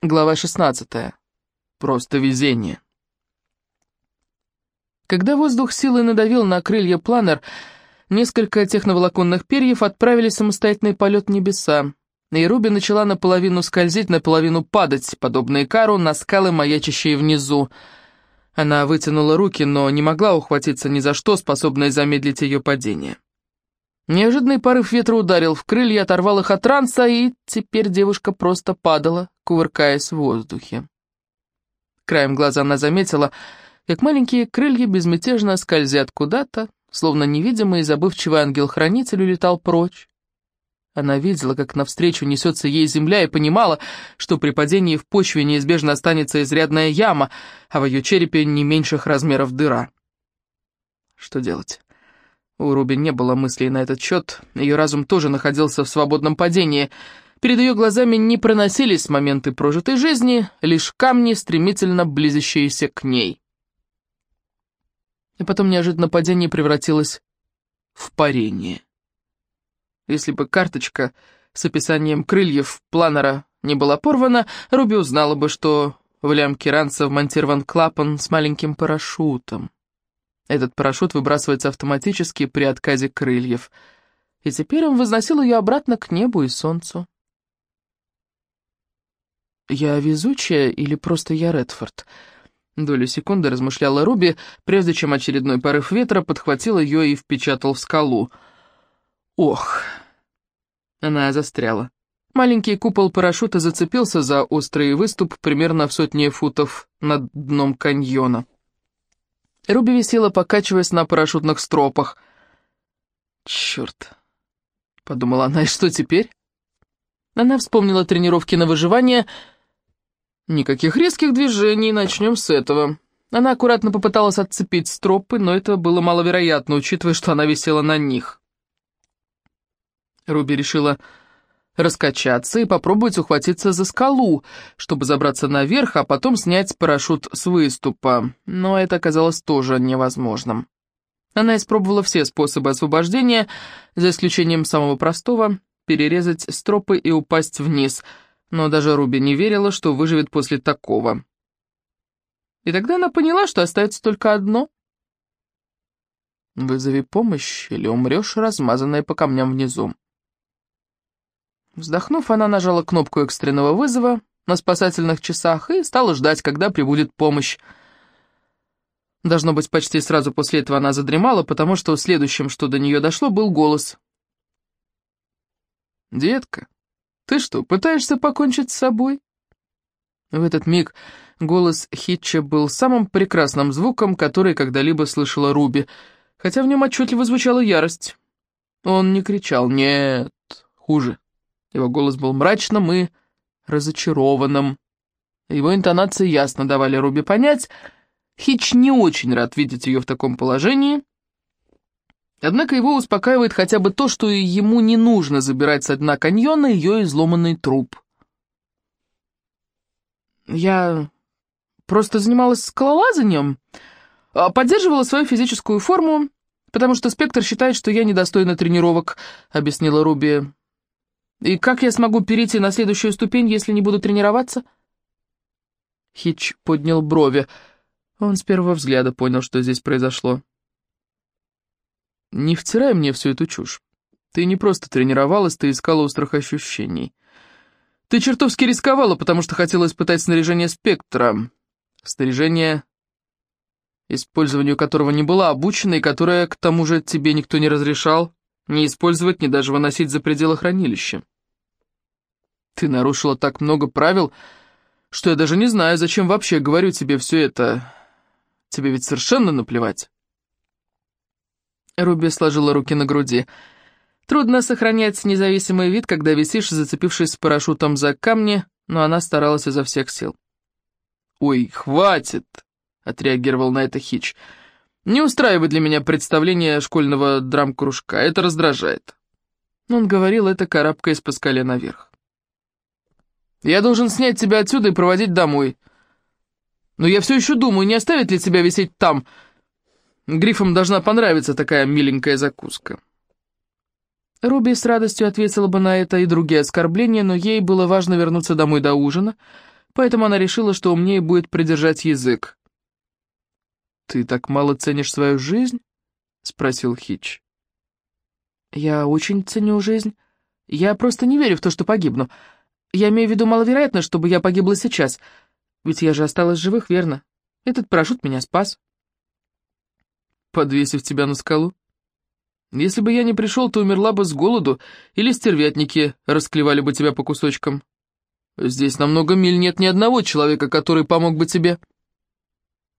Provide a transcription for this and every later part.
Глава 16. Просто везение. Когда воздух силой надавил на крылья планер, несколько техноволоконных перьев отправили самостоятельный полет в небеса, и Руби начала наполовину скользить, наполовину падать, подобно Икару, на скалы, маячащие внизу. Она вытянула руки, но не могла ухватиться ни за что, способное замедлить ее падение. Неожиданный порыв ветра ударил в крылья, оторвал их от ранца, и теперь девушка просто падала, кувыркаясь в воздухе. Краем глаза она заметила, как маленькие крылья безмятежно скользят куда-то, словно невидимый и забывчивый ангел-хранитель улетал прочь. Она видела, как навстречу несется ей земля, и понимала, что при падении в почве неизбежно останется изрядная яма, а в ее черепе не меньших размеров дыра. Что делать? У Руби не было мыслей на этот счет, ее разум тоже находился в свободном падении. Перед ее глазами не проносились моменты прожитой жизни, лишь камни, стремительно близящиеся к ней. И потом неожиданно падение превратилось в парение. Если бы карточка с описанием крыльев планера не была порвана, Руби узнала бы, что в лямке ранца вмонтирован клапан с маленьким парашютом. Этот парашют выбрасывается автоматически при отказе крыльев, и теперь он возносил ее обратно к небу и солнцу. «Я везучая или просто я Редфорд?» Долю секунды размышляла Руби, прежде чем очередной порыв ветра подхватил ее и впечатал в скалу. «Ох!» Она застряла. Маленький купол парашюта зацепился за острый выступ примерно в сотне футов над дном каньона. Руби висела, покачиваясь на парашютных стропах. «Черт!» — подумала она, — «и что теперь?» Она вспомнила тренировки на выживание. «Никаких резких движений, начнем с этого». Она аккуратно попыталась отцепить стропы, но это было маловероятно, учитывая, что она висела на них. Руби решила раскачаться и попробовать ухватиться за скалу, чтобы забраться наверх, а потом снять парашют с выступа, но это оказалось тоже невозможным. Она испробовала все способы освобождения, за исключением самого простого — перерезать стропы и упасть вниз, но даже Руби не верила, что выживет после такого. И тогда она поняла, что остается только одно. «Вызови помощь, или умрешь, размазанная по камням внизу». Вздохнув, она нажала кнопку экстренного вызова на спасательных часах и стала ждать, когда прибудет помощь. Должно быть, почти сразу после этого она задремала, потому что следующим, что до нее дошло, был голос. «Детка, ты что, пытаешься покончить с собой?» В этот миг голос Хитча был самым прекрасным звуком, который когда-либо слышала Руби, хотя в нем отчетливо звучала ярость. Он не кричал «нет», хуже. Его голос был мрачным и разочарованным. Его интонации ясно давали Руби понять, Хич не очень рад видеть ее в таком положении. Однако его успокаивает хотя бы то, что ему не нужно забирать со дна каньона ее изломанный труп. «Я просто занималась скалолазанием, а поддерживала свою физическую форму, потому что Спектр считает, что я недостойна тренировок», — объяснила Руби. И как я смогу перейти на следующую ступень, если не буду тренироваться?» Хитч поднял брови. Он с первого взгляда понял, что здесь произошло. «Не втирай мне всю эту чушь. Ты не просто тренировалась, ты искала острых ощущений. Ты чертовски рисковала, потому что хотела испытать снаряжение спектра. Снаряжение, использованию которого не была обучена и которое, к тому же, тебе никто не разрешал не использовать, ни даже выносить за пределы хранилища. Ты нарушила так много правил, что я даже не знаю, зачем вообще говорю тебе все это. Тебе ведь совершенно наплевать. Руби сложила руки на груди. Трудно сохранять независимый вид, когда висишь, зацепившись парашютом за камни, но она старалась изо всех сил. «Ой, хватит!» — отреагировал на это Хич. «Не устраивай для меня представление школьного драм-кружка, это раздражает». Он говорил это, карабкаясь по скале наверх. Я должен снять тебя отсюда и проводить домой. Но я все еще думаю, не оставить ли тебя висеть там. Грифам должна понравиться такая миленькая закуска». Руби с радостью ответила бы на это и другие оскорбления, но ей было важно вернуться домой до ужина, поэтому она решила, что умнее будет придержать язык. «Ты так мало ценишь свою жизнь?» — спросил Хич. «Я очень ценю жизнь. Я просто не верю в то, что погибну. Я имею в виду маловероятно, чтобы я погибла сейчас. Ведь я же осталась живых, верно? Этот парашют меня спас». «Подвесив тебя на скалу?» Если бы я не пришел, ты умерла бы с голоду, или стервятники расклевали бы тебя по кусочкам. Здесь на много миль нет ни одного человека, который помог бы тебе.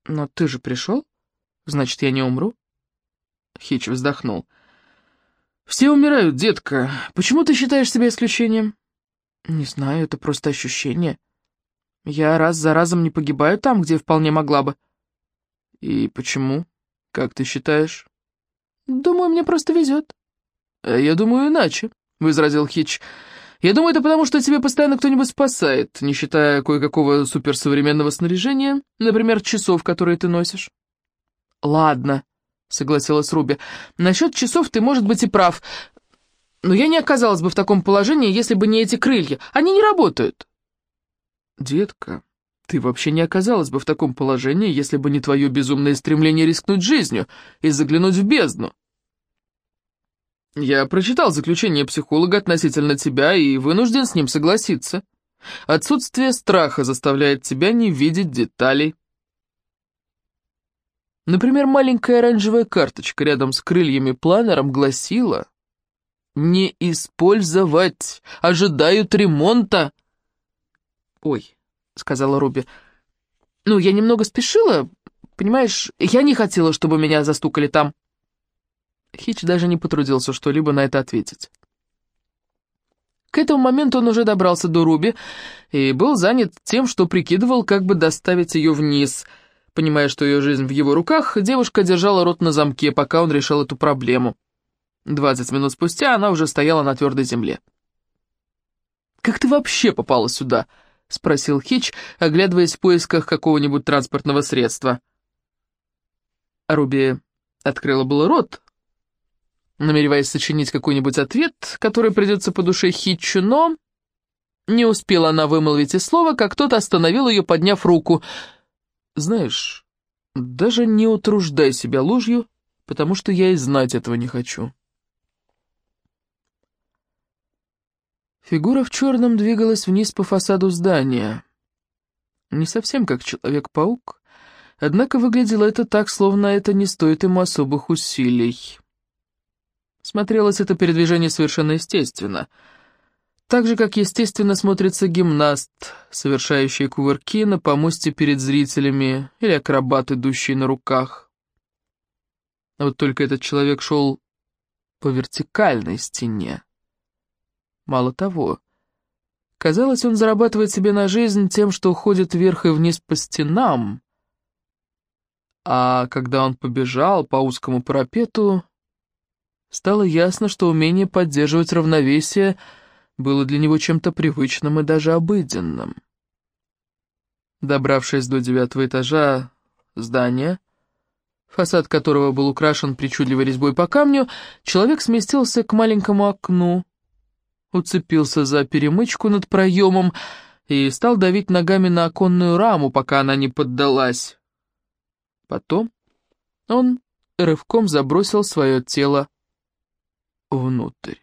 Но ты же пришел? Значит, я не умру? Хич вздохнул. Все умирают, детка. Почему ты считаешь себя исключением? Не знаю, это просто ощущение. Я раз за разом не погибаю там, где вполне могла бы. И почему? Как ты считаешь? «Думаю, мне просто везет». «Э, «Я думаю, иначе», — возразил Хич. «Я думаю, это потому, что тебе постоянно кто-нибудь спасает, не считая кое-какого суперсовременного снаряжения, например, часов, которые ты носишь». «Ладно», — согласилась Руби. «Насчет часов ты, может быть, и прав, но я не оказалась бы в таком положении, если бы не эти крылья. Они не работают». «Детка, ты вообще не оказалась бы в таком положении, если бы не твое безумное стремление рискнуть жизнью и заглянуть в бездну. Я прочитал заключение психолога относительно тебя и вынужден с ним согласиться. Отсутствие страха заставляет тебя не видеть деталей. Например, маленькая оранжевая карточка рядом с крыльями-планером гласила «Не использовать! Ожидают ремонта!» «Ой», — сказала Руби, — «ну, я немного спешила, понимаешь, я не хотела, чтобы меня застукали там». Хич даже не потрудился что-либо на это ответить. К этому моменту он уже добрался до Руби и был занят тем, что прикидывал, как бы доставить ее вниз. Понимая, что ее жизнь в его руках, девушка держала рот на замке, пока он решал эту проблему. Двадцать минут спустя она уже стояла на твердой земле. «Как ты вообще попала сюда?» — спросил Хич, оглядываясь в поисках какого-нибудь транспортного средства. Руби открыла было рот, намереваясь сочинить какой-нибудь ответ, который придется по душе Хитчу, но... Не успела она вымолвить и слова, как тот остановил ее, подняв руку. «Знаешь, даже не утруждай себя ложью, потому что я и знать этого не хочу». Фигура в черном двигалась вниз по фасаду здания. Не совсем как Человек-паук, однако выглядело это так, словно это не стоит ему особых усилий. Смотрелось это передвижение совершенно естественно. Так же, как естественно смотрится гимнаст, совершающий кувырки на помосте перед зрителями, или акробат, идущий на руках. А вот только этот человек шел по вертикальной стене. Мало того, казалось, он зарабатывает себе на жизнь тем, что уходит вверх и вниз по стенам. А когда он побежал по узкому парапету, Стало ясно, что умение поддерживать равновесие было для него чем-то привычным и даже обыденным. Добравшись до девятого этажа здания, фасад которого был украшен причудливой резьбой по камню, человек сместился к маленькому окну, уцепился за перемычку над проемом и стал давить ногами на оконную раму, пока она не поддалась. Потом он рывком забросил свое тело внутрь.